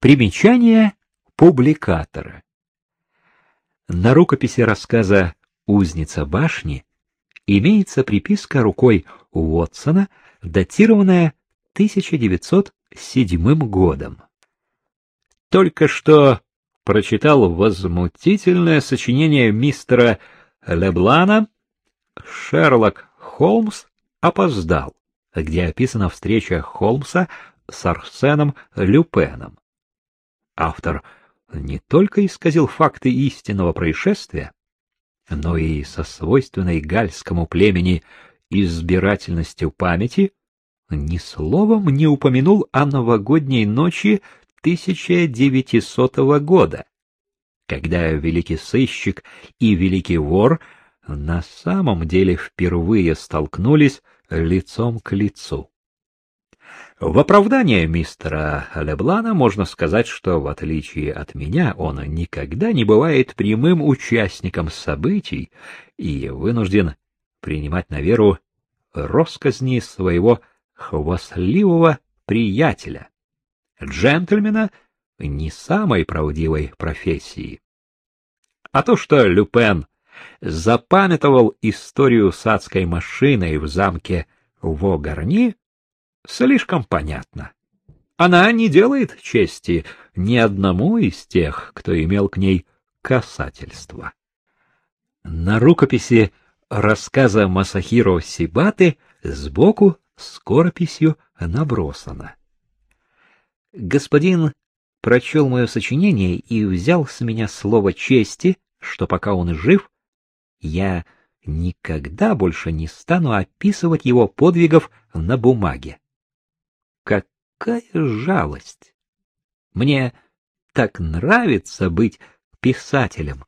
Примечание публикатора. На рукописи рассказа «Узница башни» имеется приписка рукой Уотсона, датированная 1907 годом. Только что прочитал возмутительное сочинение мистера Леблана «Шерлок Холмс опоздал», где описана встреча Холмса с Арсеном Люпеном. Автор не только исказил факты истинного происшествия, но и со свойственной гальскому племени избирательностью памяти ни словом не упомянул о новогодней ночи 1900 года, когда великий сыщик и великий вор на самом деле впервые столкнулись лицом к лицу. В оправдание мистера Леблана можно сказать, что, в отличие от меня, он никогда не бывает прямым участником событий и вынужден принимать на веру росказни своего хвастливого приятеля, джентльмена не самой правдивой профессии. А то, что Люпен запамятовал историю с адской машиной в замке Вогарни, слишком понятно. Она не делает чести ни одному из тех, кто имел к ней касательство. На рукописи рассказа Масахиро Сибаты сбоку скорописью набросано. Господин прочел мое сочинение и взял с меня слово чести, что пока он жив, я никогда больше не стану описывать его подвигов на бумаге. Какая жалость! Мне так нравится быть писателем.